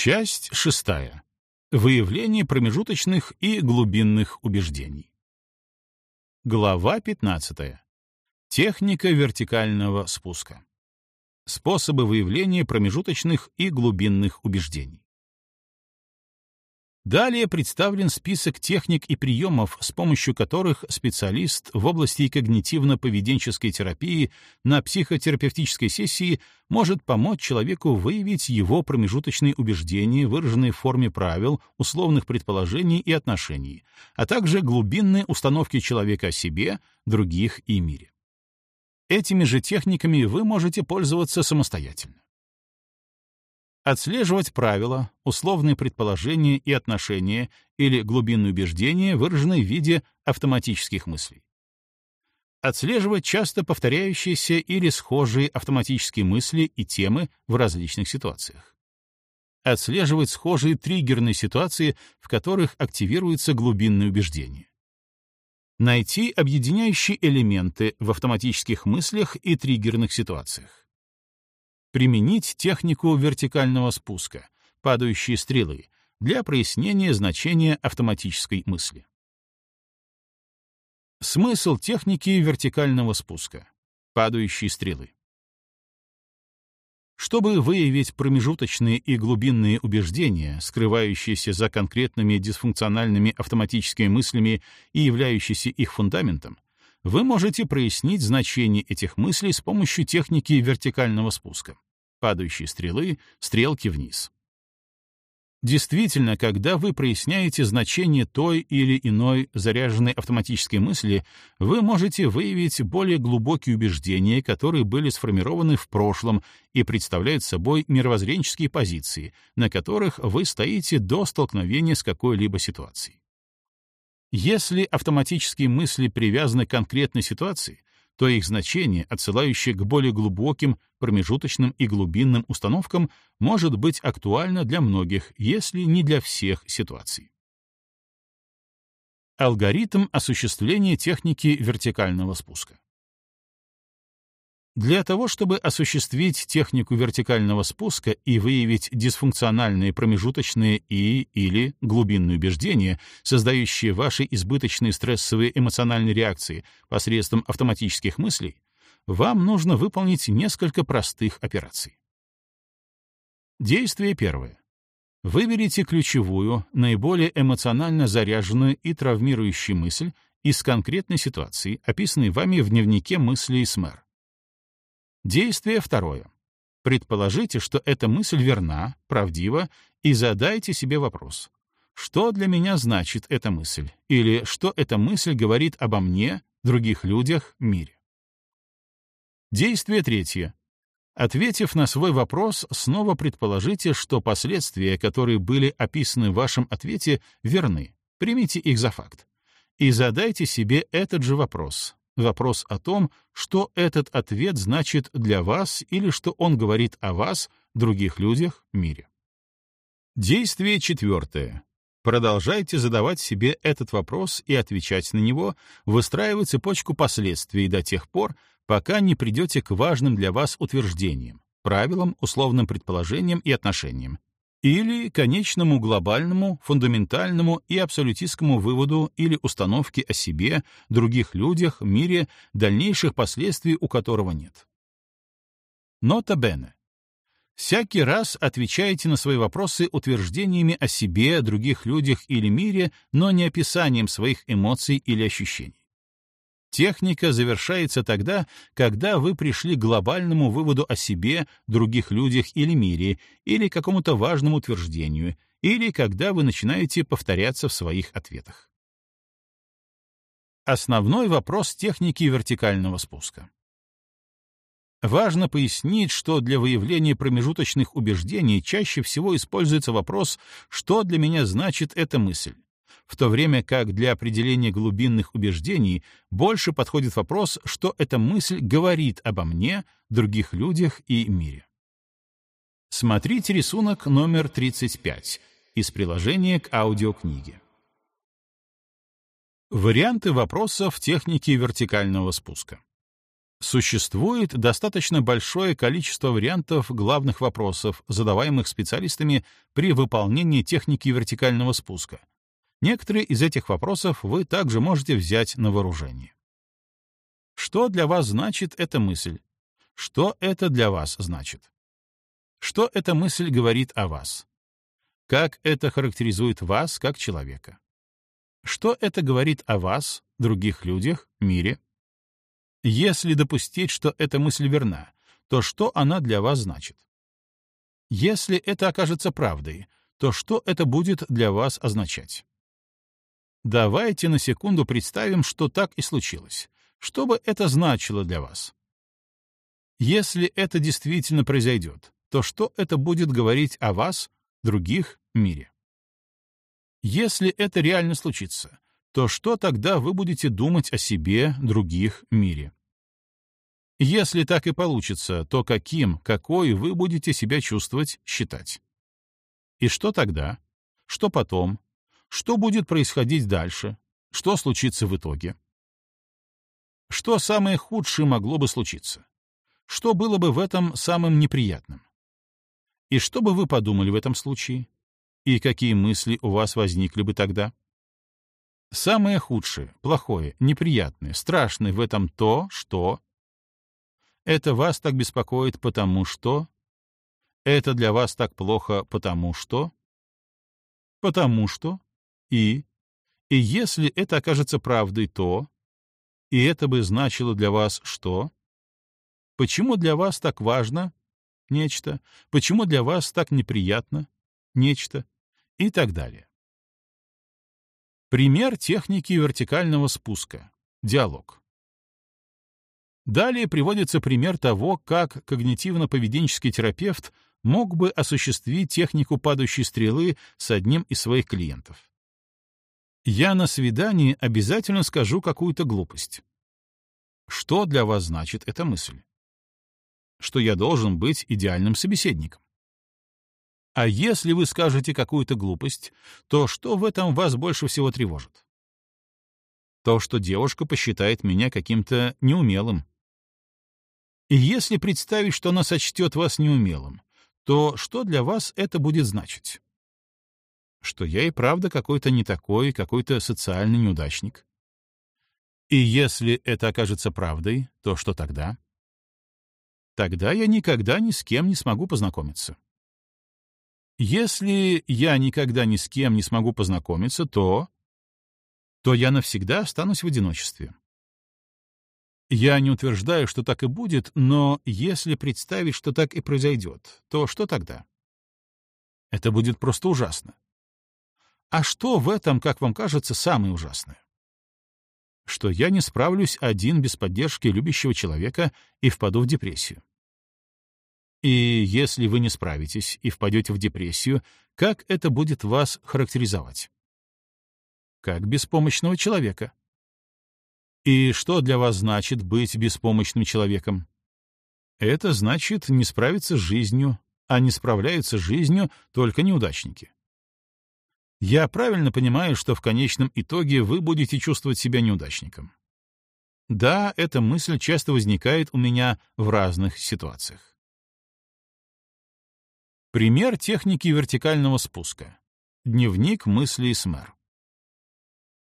Часть шестая. Выявление промежуточных и глубинных убеждений. Глава 15. Техника вертикального спуска. Способы выявления промежуточных и глубинных убеждений. Далее представлен список техник и приемов, с помощью которых специалист в области когнитивно-поведенческой терапии на психотерапевтической сессии может помочь человеку выявить его промежуточные убеждения, выраженные в форме правил, условных предположений и отношений, а также глубинные установки человека о себе, других и мире. Этими же техниками вы можете пользоваться самостоятельно. Отслеживать правила, условные предположения и отношения или глубинные убеждения, выраженные в виде автоматических мыслей. Отслеживать часто повторяющиеся или схожие автоматические мысли и темы в различных ситуациях. Отслеживать схожие триггерные ситуации, в которых активируются глубинные убеждения. Найти объединяющие элементы в автоматических мыслях и триггерных ситуациях применить технику вертикального спуска, падающие стрелы, для прояснения значения автоматической мысли. Смысл техники вертикального спуска. Падающие стрелы. Чтобы выявить промежуточные и глубинные убеждения, скрывающиеся за конкретными дисфункциональными автоматическими мыслями и являющиеся их фундаментом, вы можете прояснить значение этих мыслей с помощью техники вертикального спуска падающие стрелы, стрелки вниз. Действительно, когда вы проясняете значение той или иной заряженной автоматической мысли, вы можете выявить более глубокие убеждения, которые были сформированы в прошлом и представляют собой мировоззренческие позиции, на которых вы стоите до столкновения с какой-либо ситуацией. Если автоматические мысли привязаны к конкретной ситуации, то их значение, отсылающее к более глубоким, промежуточным и глубинным установкам, может быть актуально для многих, если не для всех ситуаций. Алгоритм осуществления техники вертикального спуска. Для того, чтобы осуществить технику вертикального спуска и выявить дисфункциональные промежуточные и или глубинные убеждения, создающие ваши избыточные стрессовые эмоциональные реакции посредством автоматических мыслей, вам нужно выполнить несколько простых операций. Действие первое. Выберите ключевую, наиболее эмоционально заряженную и травмирующую мысль из конкретной ситуации, описанной вами в дневнике мыслей СМЭР. Действие второе. Предположите, что эта мысль верна, правдива, и задайте себе вопрос. Что для меня значит эта мысль? Или что эта мысль говорит обо мне, других людях, мире? Действие третье. Ответив на свой вопрос, снова предположите, что последствия, которые были описаны в вашем ответе, верны. Примите их за факт. И задайте себе этот же вопрос вопрос о том, что этот ответ значит для вас или что он говорит о вас, других людях, мире. Действие четвертое. Продолжайте задавать себе этот вопрос и отвечать на него, выстраивая цепочку последствий до тех пор, пока не придете к важным для вас утверждениям, правилам, условным предположениям и отношениям, или конечному глобальному, фундаментальному и абсолютистскому выводу или установке о себе, других людях, мире, дальнейших последствий у которого нет. Нота бене. Всякий раз отвечайте на свои вопросы утверждениями о себе, других людях или мире, но не описанием своих эмоций или ощущений. Техника завершается тогда, когда вы пришли к глобальному выводу о себе, других людях или мире, или какому-то важному утверждению, или когда вы начинаете повторяться в своих ответах. Основной вопрос техники вертикального спуска. Важно пояснить, что для выявления промежуточных убеждений чаще всего используется вопрос «что для меня значит эта мысль?», в то время как для определения глубинных убеждений больше подходит вопрос, что эта мысль говорит обо мне, других людях и мире. Смотрите рисунок номер 35 из приложения к аудиокниге. Варианты вопросов техники вертикального спуска. Существует достаточно большое количество вариантов главных вопросов, задаваемых специалистами при выполнении техники вертикального спуска. Некоторые из этих вопросов вы также можете взять на вооружение. Что для вас значит эта мысль? Что это для вас значит? Что эта мысль говорит о вас? Как это характеризует вас как человека? Что это говорит о вас, других людях, мире? Если допустить, что эта мысль верна, то что она для вас значит? Если это окажется правдой, то что это будет для вас означать? Давайте на секунду представим, что так и случилось. Что бы это значило для вас? Если это действительно произойдет, то что это будет говорить о вас, других, мире? Если это реально случится, то что тогда вы будете думать о себе, других, мире? Если так и получится, то каким, какой вы будете себя чувствовать, считать? И что тогда? Что потом? Что будет происходить дальше? Что случится в итоге? Что самое худшее могло бы случиться? Что было бы в этом самым неприятным? И что бы вы подумали в этом случае? И какие мысли у вас возникли бы тогда? Самое худшее, плохое, неприятное, страшное в этом то, что... Это вас так беспокоит потому что... Это для вас так плохо потому что... Потому что... И... И если это окажется правдой, то... И это бы значило для вас что? Почему для вас так важно нечто? Почему для вас так неприятно нечто? и так далее. Пример техники вертикального спуска. Диалог. Далее приводится пример того, как когнитивно-поведенческий терапевт мог бы осуществить технику падающей стрелы с одним из своих клиентов. Я на свидании обязательно скажу какую-то глупость. Что для вас значит эта мысль? Что я должен быть идеальным собеседником. А если вы скажете какую-то глупость, то что в этом вас больше всего тревожит? То, что девушка посчитает меня каким-то неумелым. И если представить, что она сочтет вас неумелым, то что для вас это будет значить? Что я и правда какой-то не такой, какой-то социальный неудачник. И если это окажется правдой, то что тогда? Тогда я никогда ни с кем не смогу познакомиться. Если я никогда ни с кем не смогу познакомиться, то... то я навсегда останусь в одиночестве. Я не утверждаю, что так и будет, но если представить, что так и произойдет, то что тогда? Это будет просто ужасно. А что в этом, как вам кажется, самое ужасное? Что я не справлюсь один без поддержки любящего человека и впаду в депрессию. И если вы не справитесь и впадете в депрессию, как это будет вас характеризовать? Как беспомощного человека. И что для вас значит быть беспомощным человеком? Это значит не справиться с жизнью, а не справляются с жизнью только неудачники. Я правильно понимаю, что в конечном итоге вы будете чувствовать себя неудачником. Да, эта мысль часто возникает у меня в разных ситуациях. Пример техники вертикального спуска. Дневник мыслей СМЭР.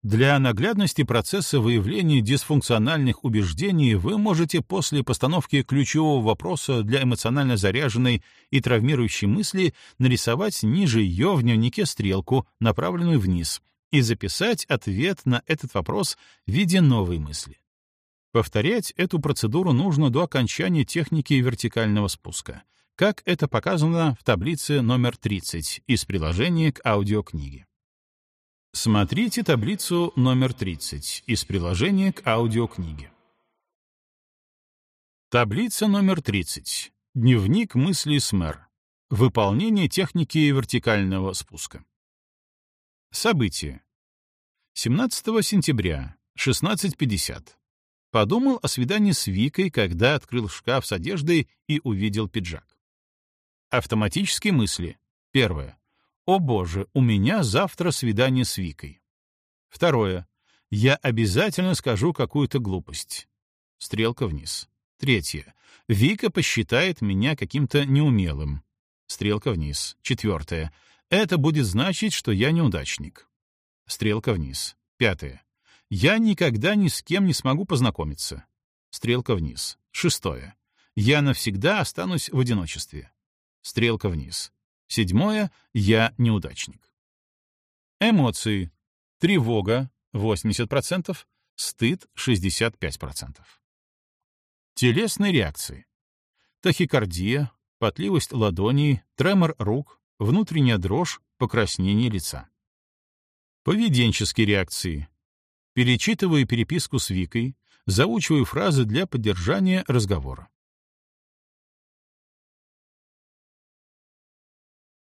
Для наглядности процесса выявления дисфункциональных убеждений вы можете после постановки ключевого вопроса для эмоционально заряженной и травмирующей мысли нарисовать ниже ее в дневнике стрелку, направленную вниз, и записать ответ на этот вопрос в виде новой мысли. Повторять эту процедуру нужно до окончания техники вертикального спуска — как это показано в таблице номер 30 из приложения к аудиокниге. Смотрите таблицу номер 30 из приложения к аудиокниге. Таблица номер 30. Дневник мыслей СМЭР. Выполнение техники вертикального спуска. Событие. 17 сентября, 16.50. Подумал о свидании с Викой, когда открыл шкаф с одеждой и увидел пиджак. Автоматические мысли. Первое. «О боже, у меня завтра свидание с Викой». Второе. «Я обязательно скажу какую-то глупость». Стрелка вниз. Третье. Вика посчитает меня каким-то неумелым. Стрелка вниз. Четвертое. Это будет значить, что я неудачник. Стрелка вниз. Пятое. Я никогда ни с кем не смогу познакомиться. Стрелка вниз. Шестое. Я навсегда останусь в одиночестве. Стрелка вниз. Седьмое. Я неудачник. Эмоции. Тревога 80%, стыд 65%. Телесные реакции. Тахикардия, потливость ладоней, тремор рук, внутренняя дрожь, покраснение лица. Поведенческие реакции. Перечитываю переписку с Викой, заучиваю фразы для поддержания разговора.